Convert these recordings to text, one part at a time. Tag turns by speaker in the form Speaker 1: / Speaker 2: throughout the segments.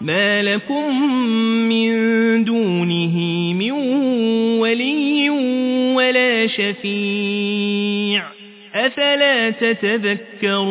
Speaker 1: ما لكم من دونه من ولي ولا شفيع أفلا تتذكرون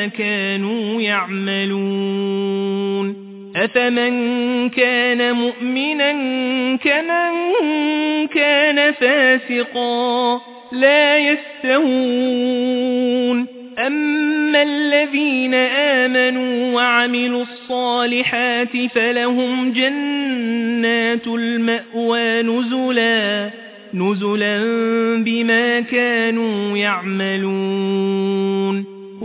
Speaker 1: بما كانوا يعملون أفمن كان مؤمنا كمن كان فاسقا لا يستوون أما الذين آمنوا وعملوا الصالحات فلهم جنات المأوى نزلا نزلا بما كانوا يعملون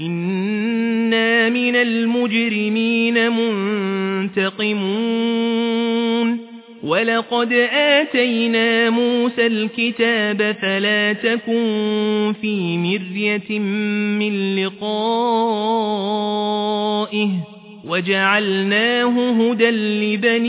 Speaker 1: إنا من المجرمين منتقمون ولقد آتينا موسى الكتاب فلا تكن في مرية من لقائه وجعلناه هدى لبني